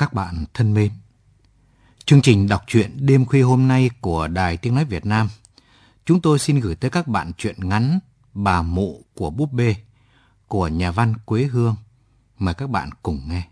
Các bạn thân mến, chương trình đọc truyện đêm khuya hôm nay của Đài Tiếng Nói Việt Nam, chúng tôi xin gửi tới các bạn truyện ngắn Bà Mụ của Búp Bê của nhà văn Quế Hương. Mời các bạn cùng nghe.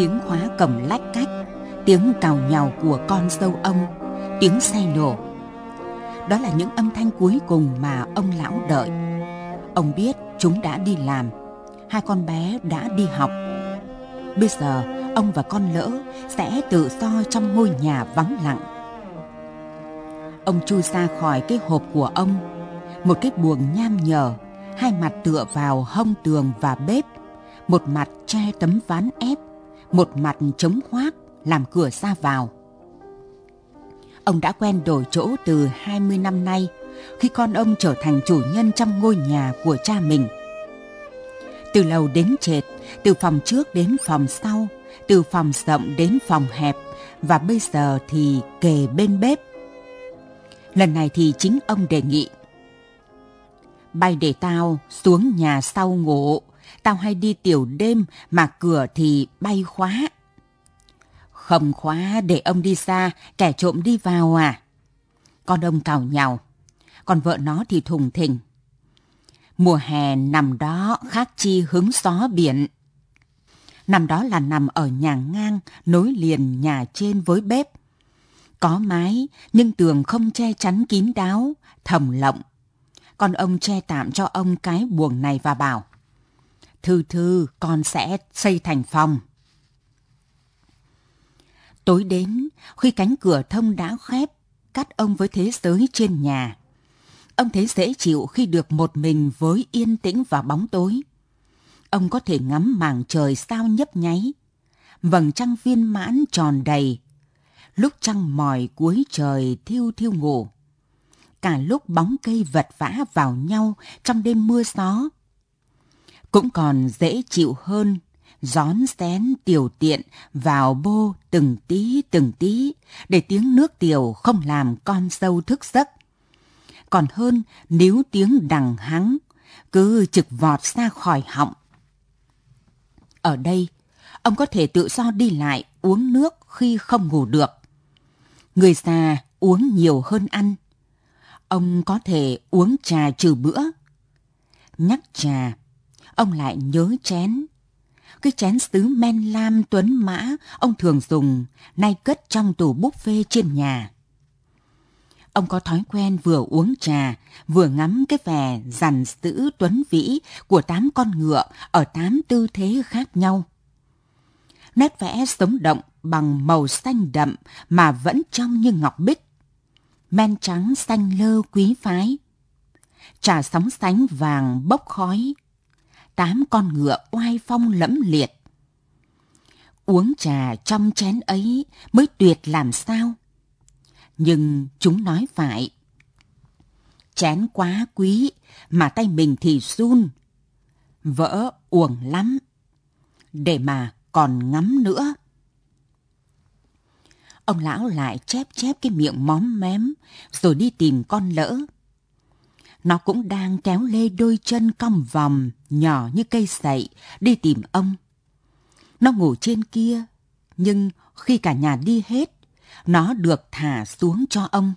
Tiếng khóa cổng lách cách, tiếng cào nhào của con sâu ông, tiếng xe nổ. Đó là những âm thanh cuối cùng mà ông lão đợi. Ông biết chúng đã đi làm, hai con bé đã đi học. Bây giờ, ông và con lỡ sẽ tự do trong ngôi nhà vắng lặng. Ông chui ra khỏi cái hộp của ông, một cái buồng nham nhở, hai mặt tựa vào hông tường và bếp, một mặt che tấm ván ép một mặt chống khoác làm cửa ra vào. Ông đã quen đổi chỗ từ 20 năm nay khi con ông trở thành chủ nhân trong ngôi nhà của cha mình. Từ lầu đến trệt, từ phòng trước đến phòng sau, từ phòng rộng đến phòng hẹp và bây giờ thì kề bên bếp. Lần này thì chính ông đề nghị. Bay để tao xuống nhà sau ngủ tao hay đi tiểu đêm mà cửa thì bay khóa. Không khóa để ông đi xa, kẻ trộm đi vào à? Con ông cào nhào, còn vợ nó thì thùng thình. Mùa hè nằm đó khác chi hứng gió biển. Nằm đó là nằm ở nhà ngang, nối liền nhà trên với bếp. Có mái, nhưng tường không che chắn kín đáo, thầm lộng. Con ông che tạm cho ông cái buồng này và bảo. Thư thư, con sẽ xây thành phòng. Tối đến, khi cánh cửa thông đã khép, cắt ông với thế giới trên nhà. Ông thấy dễ chịu khi được một mình với yên tĩnh và bóng tối. Ông có thể ngắm mảng trời sao nhấp nháy, vầng trăng viên mãn tròn đầy, lúc trăng mỏi cuối trời thiêu thiêu ngủ. Cả lúc bóng cây vật vã vào nhau trong đêm mưa gió, cũng còn dễ chịu hơn rón xén tiểu tiện vào bô từng tí từng tí để tiếng nước tiểu không làm con sâu thức giấc. Còn hơn nếu tiếng đằng hắng cứ trực vọt ra khỏi họng. Ở đây, ông có thể tự do đi lại uống nước khi không ngủ được. Người già uống nhiều hơn ăn. Ông có thể uống trà trừ bữa. Nhắc trà ông lại nhớ chén. Cái chén sứ men lam tuấn mã ông thường dùng, nay cất trong tủ buffet phê trên nhà. Ông có thói quen vừa uống trà, vừa ngắm cái vẻ rằn sữ tuấn vĩ của tám con ngựa ở tám tư thế khác nhau. Nét vẽ sống động bằng màu xanh đậm mà vẫn trong như ngọc bích. Men trắng xanh lơ quý phái. Trà sóng sánh vàng bốc khói, tám con ngựa oai phong lẫm liệt. Uống trà trong chén ấy mới tuyệt làm sao. Nhưng chúng nói phải. Chén quá quý, mà tay mình thì run. Vỡ uổng lắm. Để mà còn ngắm nữa. Ông lão lại chép chép cái miệng móm mém, rồi đi tìm con lỡ nó cũng đang kéo lê đôi chân cong vòng, nhỏ như cây sậy, đi tìm ông. Nó ngủ trên kia, nhưng khi cả nhà đi hết, nó được thả xuống cho ông.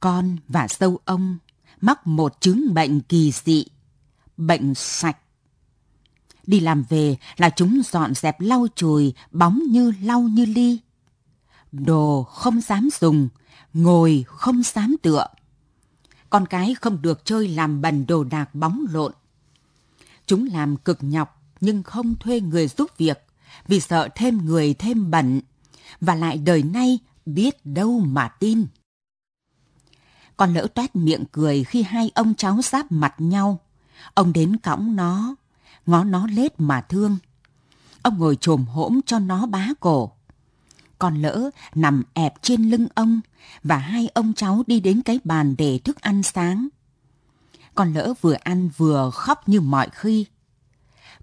Con và sâu ông mắc một chứng bệnh kỳ dị, bệnh sạch. Đi làm về là chúng dọn dẹp lau chùi, bóng như lau như ly. Đồ không dám dùng, ngồi không dám tựa con cái không được chơi làm bẩn đồ đạc bóng lộn. Chúng làm cực nhọc nhưng không thuê người giúp việc vì sợ thêm người thêm bẩn và lại đời nay biết đâu mà tin. Con lỡ toét miệng cười khi hai ông cháu giáp mặt nhau. Ông đến cõng nó, ngó nó lết mà thương. Ông ngồi trồm hỗn cho nó bá cổ. Con lỡ nằm ẹp trên lưng ông và hai ông cháu đi đến cái bàn để thức ăn sáng. Con lỡ vừa ăn vừa khóc như mọi khi.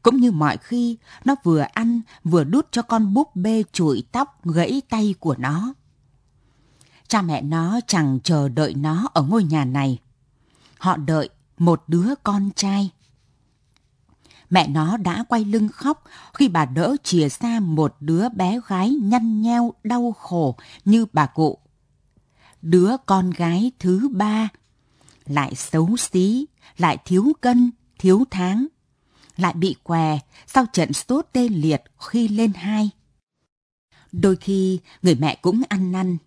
Cũng như mọi khi, nó vừa ăn vừa đút cho con búp bê chùi tóc gãy tay của nó. Cha mẹ nó chẳng chờ đợi nó ở ngôi nhà này. Họ đợi một đứa con trai. Mẹ nó đã quay lưng khóc khi bà đỡ chìa xa một đứa bé gái nhăn nheo đau khổ như bà cụ. Đứa con gái thứ ba, lại xấu xí, lại thiếu cân, thiếu tháng, lại bị què sau trận sốt tê liệt khi lên hai. Đôi khi người mẹ cũng ăn năn,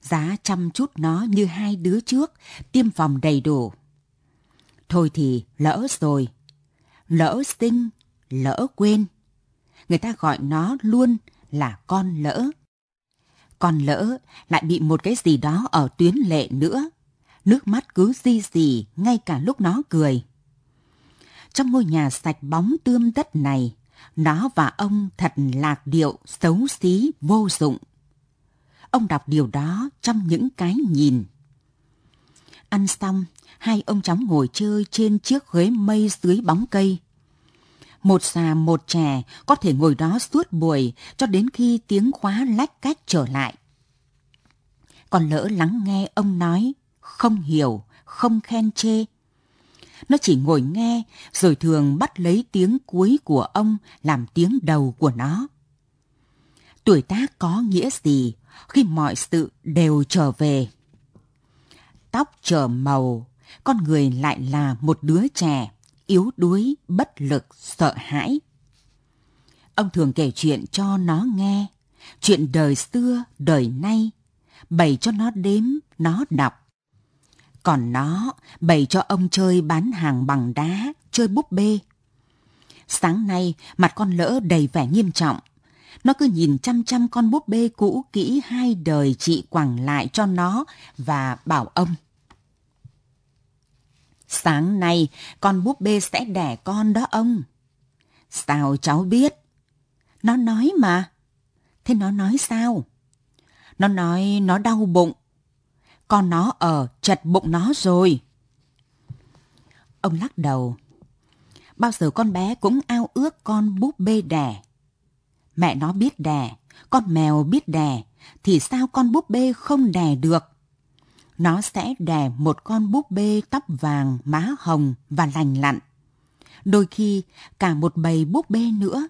giá chăm chút nó như hai đứa trước, tiêm phòng đầy đủ. Thôi thì lỡ rồi, lỡ sinh, lỡ quên. Người ta gọi nó luôn là con lỡ. Con lỡ lại bị một cái gì đó ở tuyến lệ nữa. Nước mắt cứ di dì ngay cả lúc nó cười. Trong ngôi nhà sạch bóng tươm tất này, nó và ông thật lạc điệu, xấu xí, vô dụng. Ông đọc điều đó trong những cái nhìn. Ăn xong, hai ông cháu ngồi chơi trên chiếc ghế mây dưới bóng cây. Một già một trẻ có thể ngồi đó suốt buổi cho đến khi tiếng khóa lách cách trở lại. Còn lỡ lắng nghe ông nói, không hiểu, không khen chê. Nó chỉ ngồi nghe rồi thường bắt lấy tiếng cuối của ông làm tiếng đầu của nó. Tuổi tác có nghĩa gì khi mọi sự đều trở về? Tóc trở màu, con người lại là một đứa trẻ, yếu đuối, bất lực, sợ hãi. Ông thường kể chuyện cho nó nghe, chuyện đời xưa, đời nay, bày cho nó đếm, nó đọc. Còn nó bày cho ông chơi bán hàng bằng đá, chơi búp bê. Sáng nay, mặt con lỡ đầy vẻ nghiêm trọng. Nó cứ nhìn chăm chăm con búp bê cũ kỹ hai đời chị quẳng lại cho nó và bảo ông. Sáng nay, con búp bê sẽ đẻ con đó ông. Sao cháu biết? Nó nói mà. Thế nó nói sao? Nó nói nó đau bụng. Con nó ở chật bụng nó rồi. Ông lắc đầu. Bao giờ con bé cũng ao ước con búp bê đẻ. Mẹ nó biết đẻ, con mèo biết đẻ, thì sao con búp bê không đẻ được? nó sẽ đẻ một con búp bê tóc vàng, má hồng và lành lặn. Đôi khi cả một bầy búp bê nữa.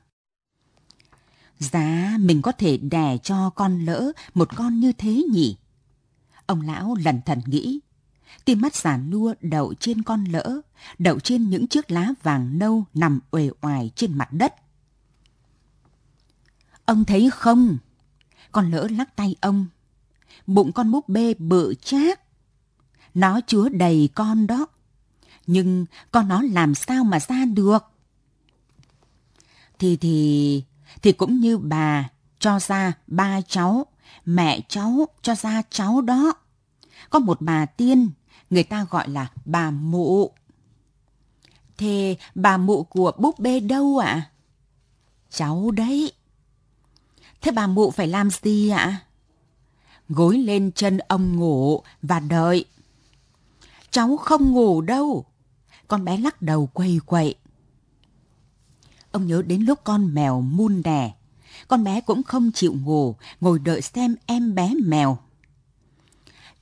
Giá mình có thể đẻ cho con lỡ một con như thế nhỉ? Ông lão lần thần nghĩ. Tim mắt giả nua đậu trên con lỡ, đậu trên những chiếc lá vàng nâu nằm uể oải trên mặt đất. Ông thấy không? Con lỡ lắc tay ông bụng con búp bê bự chát. Nó chứa đầy con đó. Nhưng con nó làm sao mà ra được? Thì thì, thì cũng như bà cho ra ba cháu, mẹ cháu cho ra cháu đó. Có một bà tiên, người ta gọi là bà mụ. Thế bà mụ của búp bê đâu ạ? À? Cháu đấy. Thế bà mụ phải làm gì ạ? À? gối lên chân ông ngủ và đợi. Cháu không ngủ đâu. Con bé lắc đầu quay quậy. Ông nhớ đến lúc con mèo mun đẻ. Con bé cũng không chịu ngủ, ngồi đợi xem em bé mèo.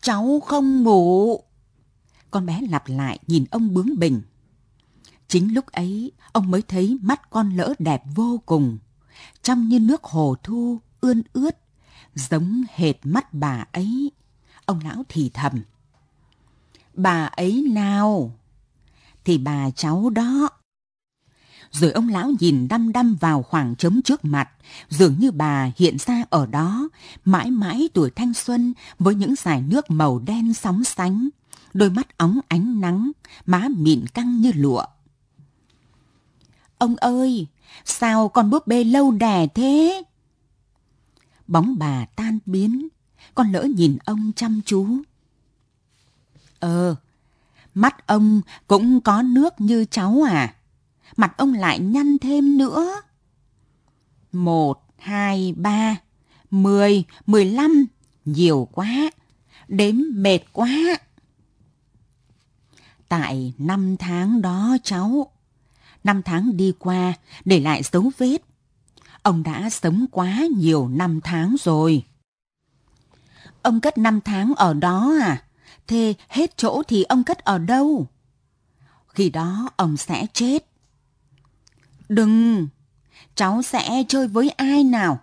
Cháu không ngủ. Con bé lặp lại nhìn ông bướng bỉnh. Chính lúc ấy, ông mới thấy mắt con lỡ đẹp vô cùng, trong như nước hồ thu, ươn ướt, giống hệt mắt bà ấy. Ông lão thì thầm. Bà ấy nào? Thì bà cháu đó. Rồi ông lão nhìn đăm đăm vào khoảng trống trước mặt, dường như bà hiện ra ở đó, mãi mãi tuổi thanh xuân với những dải nước màu đen sóng sánh, đôi mắt óng ánh nắng, má mịn căng như lụa. Ông ơi, sao con búp bê lâu đẻ thế? Bóng bà tan biến, con lỡ nhìn ông chăm chú. Ờ, mắt ông cũng có nước như cháu à? Mặt ông lại nhăn thêm nữa. Một, hai, ba, mười, mười lăm, nhiều quá, đếm mệt quá. Tại năm tháng đó cháu, năm tháng đi qua để lại dấu vết. Ông đã sống quá nhiều năm tháng rồi. Ông cất năm tháng ở đó à? Thế hết chỗ thì ông cất ở đâu? Khi đó ông sẽ chết. Đừng, cháu sẽ chơi với ai nào?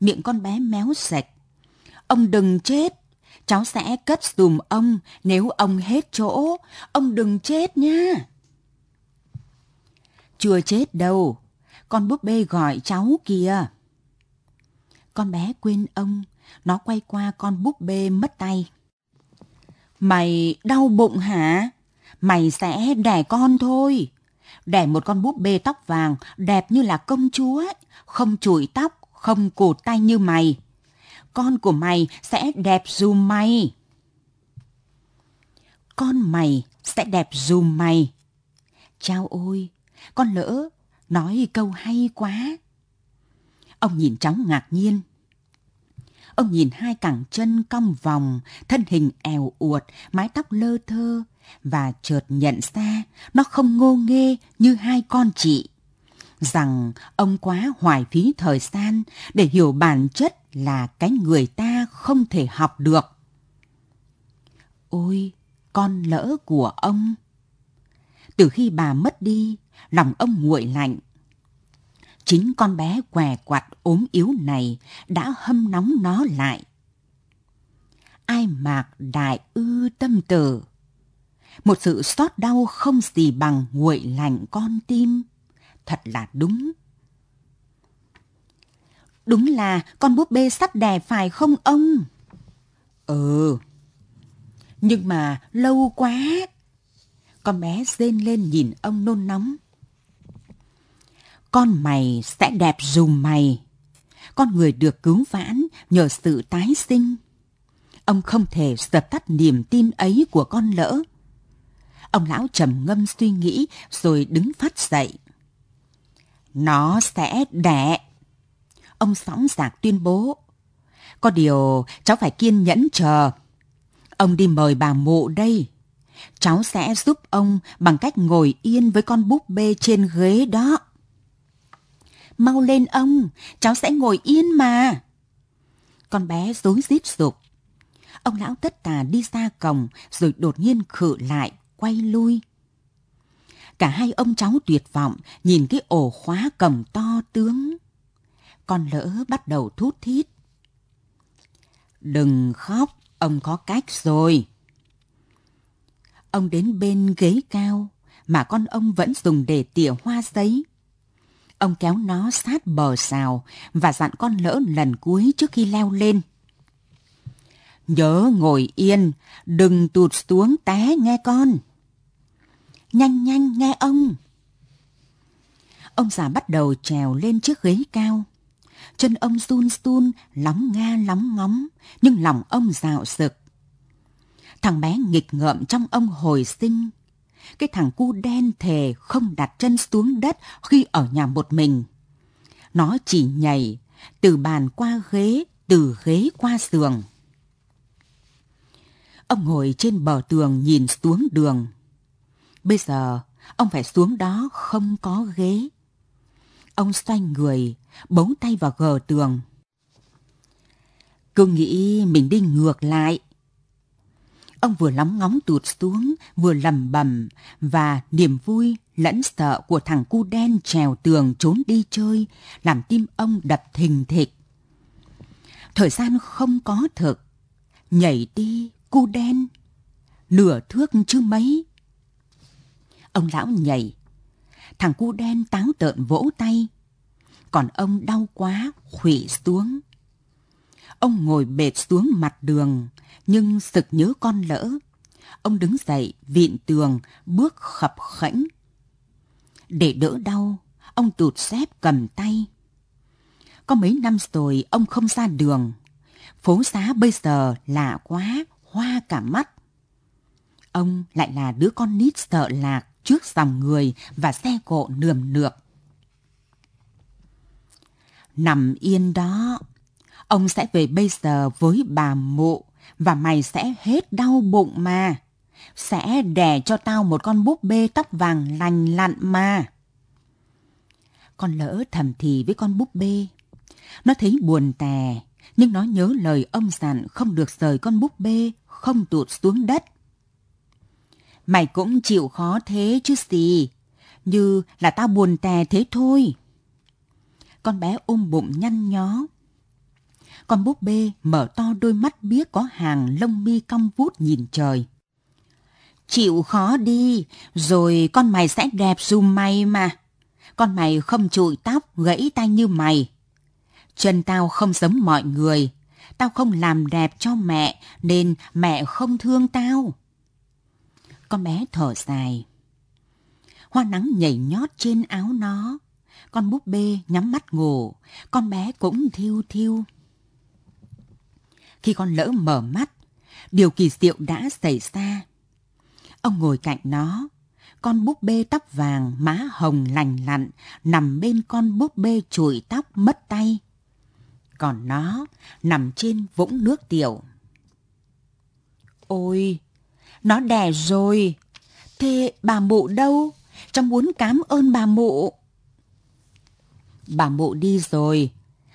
Miệng con bé méo sạch. Ông đừng chết, cháu sẽ cất dùm ông nếu ông hết chỗ. Ông đừng chết nha. Chưa chết đâu, con búp bê gọi cháu kìa. Con bé quên ông, nó quay qua con búp bê mất tay. Mày đau bụng hả? Mày sẽ đẻ con thôi. Đẻ một con búp bê tóc vàng đẹp như là công chúa, không chùi tóc, không cụt tay như mày. Con của mày sẽ đẹp dùm mày. Con mày sẽ đẹp dùm mày. Chao ôi, con lỡ nói câu hay quá. Ông nhìn cháu ngạc nhiên. Ông nhìn hai cẳng chân cong vòng, thân hình èo uột, mái tóc lơ thơ, và chợt nhận ra nó không ngô nghê như hai con chị. Rằng ông quá hoài phí thời gian để hiểu bản chất là cái người ta không thể học được. Ôi, con lỡ của ông! Từ khi bà mất đi, lòng ông nguội lạnh. Chính con bé què quặt ốm yếu này đã hâm nóng nó lại. Ai mạc đại ư tâm tử. Một sự xót đau không gì bằng nguội lạnh con tim. Thật là đúng. Đúng là con búp bê sắt đè phải không ông? Ừ. Nhưng mà lâu quá. Con bé rên lên nhìn ông nôn nóng. Con mày sẽ đẹp dùm mày. Con người được cứu vãn nhờ sự tái sinh. Ông không thể dập tắt niềm tin ấy của con lỡ. Ông lão trầm ngâm suy nghĩ rồi đứng phát dậy. Nó sẽ đẻ. Ông sóng giạc tuyên bố. Có điều cháu phải kiên nhẫn chờ. Ông đi mời bà mụ đây. Cháu sẽ giúp ông bằng cách ngồi yên với con búp bê trên ghế đó. Mau lên ông, cháu sẽ ngồi yên mà. Con bé rối rít dục. Ông lão tất tà đi ra cổng rồi đột nhiên khự lại, quay lui. Cả hai ông cháu tuyệt vọng nhìn cái ổ khóa cổng to tướng. Con lỡ bắt đầu thút thít. Đừng khóc, ông có cách rồi. Ông đến bên ghế cao mà con ông vẫn dùng để tỉa hoa giấy. Ông kéo nó sát bờ xào và dặn con lỡ lần cuối trước khi leo lên. Nhớ ngồi yên, đừng tụt xuống té nghe con. Nhanh nhanh nghe ông. Ông già bắt đầu trèo lên chiếc ghế cao. Chân ông run run, lóng nga lóng ngóng, nhưng lòng ông dạo sực. Thằng bé nghịch ngợm trong ông hồi sinh, cái thằng cu đen thề không đặt chân xuống đất khi ở nhà một mình. Nó chỉ nhảy từ bàn qua ghế, từ ghế qua giường. Ông ngồi trên bờ tường nhìn xuống đường. Bây giờ, ông phải xuống đó không có ghế. Ông xoay người, bấu tay vào gờ tường. Cứ nghĩ mình đi ngược lại, Ông vừa lóng ngóng tụt xuống, vừa lầm bầm và niềm vui lẫn sợ của thằng cu đen trèo tường trốn đi chơi, làm tim ông đập thình thịch. Thời gian không có thực, nhảy đi, cu đen, nửa thước chứ mấy. Ông lão nhảy, thằng cu đen táo tợn vỗ tay, còn ông đau quá, khủy xuống. Ông ngồi bệt xuống mặt đường, nhưng sực nhớ con lỡ. Ông đứng dậy, vịn tường, bước khập khẽnh. Để đỡ đau, ông tụt xếp cầm tay. Có mấy năm rồi ông không ra đường. Phố xá bây giờ lạ quá, hoa cả mắt. Ông lại là đứa con nít sợ lạc trước dòng người và xe cộ nườm nượp. Nằm yên đó, Ông sẽ về bây giờ với bà mụ và mày sẽ hết đau bụng mà. Sẽ đẻ cho tao một con búp bê tóc vàng lành lặn mà. Con lỡ thầm thì với con búp bê. Nó thấy buồn tè, nhưng nó nhớ lời ông dặn không được rời con búp bê, không tụt xuống đất. Mày cũng chịu khó thế chứ gì, như là tao buồn tè thế thôi. Con bé ôm bụng nhăn nhó. Con búp bê mở to đôi mắt biết có hàng lông mi cong vút nhìn trời. Chịu khó đi, rồi con mày sẽ đẹp dùm mày mà. Con mày không trụi tóc, gãy tay như mày. Chân tao không giống mọi người. Tao không làm đẹp cho mẹ, nên mẹ không thương tao. Con bé thở dài. Hoa nắng nhảy nhót trên áo nó. Con búp bê nhắm mắt ngủ, con bé cũng thiêu thiêu. Khi con lỡ mở mắt, điều kỳ diệu đã xảy ra. Ông ngồi cạnh nó, con búp bê tóc vàng, má hồng lành lặn, nằm bên con búp bê chùi tóc mất tay. Còn nó nằm trên vũng nước tiểu. Ôi, nó đẻ rồi. Thế bà mụ đâu? Trong muốn cảm ơn bà mụ. Bà mụ đi rồi.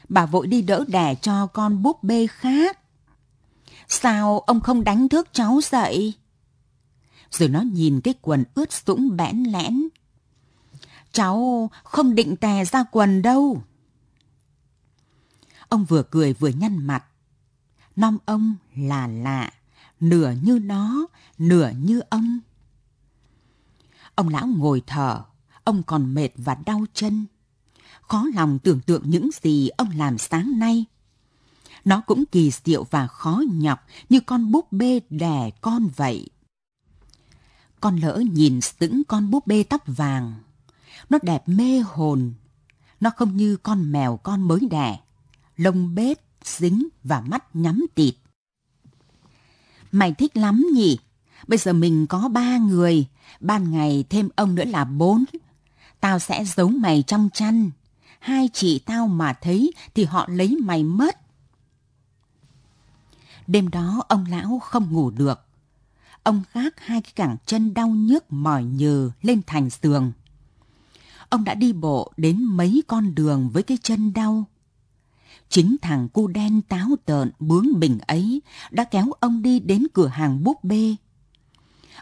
Bà vội đi đỡ đẻ cho con búp bê khác. Sao ông không đánh thức cháu dậy? Rồi nó nhìn cái quần ướt sũng bẽn lẽn. Cháu không định tè ra quần đâu. Ông vừa cười vừa nhăn mặt. Nom ông là lạ, nửa như nó, nửa như ông. Ông lão ngồi thở, ông còn mệt và đau chân. Khó lòng tưởng tượng những gì ông làm sáng nay. Nó cũng kỳ diệu và khó nhọc như con búp bê đẻ con vậy. Con lỡ nhìn sững con búp bê tóc vàng. Nó đẹp mê hồn. Nó không như con mèo con mới đẻ. Lông bết, dính và mắt nhắm tịt. Mày thích lắm nhỉ? Bây giờ mình có ba người, ban ngày thêm ông nữa là bốn. Tao sẽ giấu mày trong chăn. Hai chị tao mà thấy thì họ lấy mày mất. Đêm đó ông lão không ngủ được. Ông gác hai cái cẳng chân đau nhức mỏi nhừ lên thành giường. Ông đã đi bộ đến mấy con đường với cái chân đau. Chính thằng cu đen táo tợn bướng bỉnh ấy đã kéo ông đi đến cửa hàng búp bê.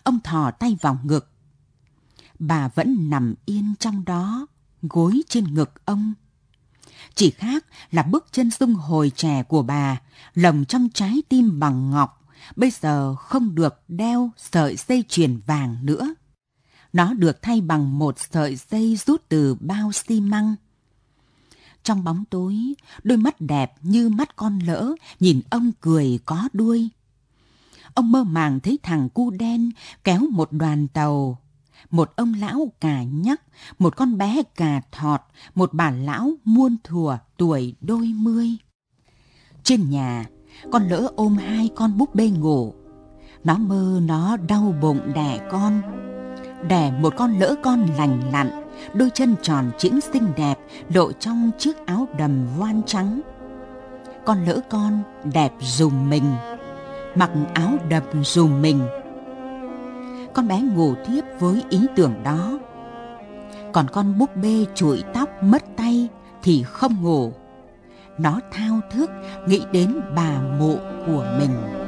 Ông thò tay vào ngực. Bà vẫn nằm yên trong đó, gối trên ngực ông. Chỉ khác là bước chân sung hồi trẻ của bà, lồng trong trái tim bằng ngọc, bây giờ không được đeo sợi dây chuyền vàng nữa. Nó được thay bằng một sợi dây rút từ bao xi măng. Trong bóng tối, đôi mắt đẹp như mắt con lỡ nhìn ông cười có đuôi. Ông mơ màng thấy thằng cu đen kéo một đoàn tàu một ông lão cà nhắc, một con bé cà thọt, một bà lão muôn thùa tuổi đôi mươi. Trên nhà, con lỡ ôm hai con búp bê ngủ. Nó mơ nó đau bụng đẻ con. Đẻ một con lỡ con lành lặn, đôi chân tròn chỉnh xinh đẹp lộ trong chiếc áo đầm voan trắng. Con lỡ con đẹp dùm mình, mặc áo đầm dùm mình, con bé ngủ thiếp với ý tưởng đó. Còn con búp bê chuỗi tóc mất tay thì không ngủ. Nó thao thức, nghĩ đến bà mụ của mình.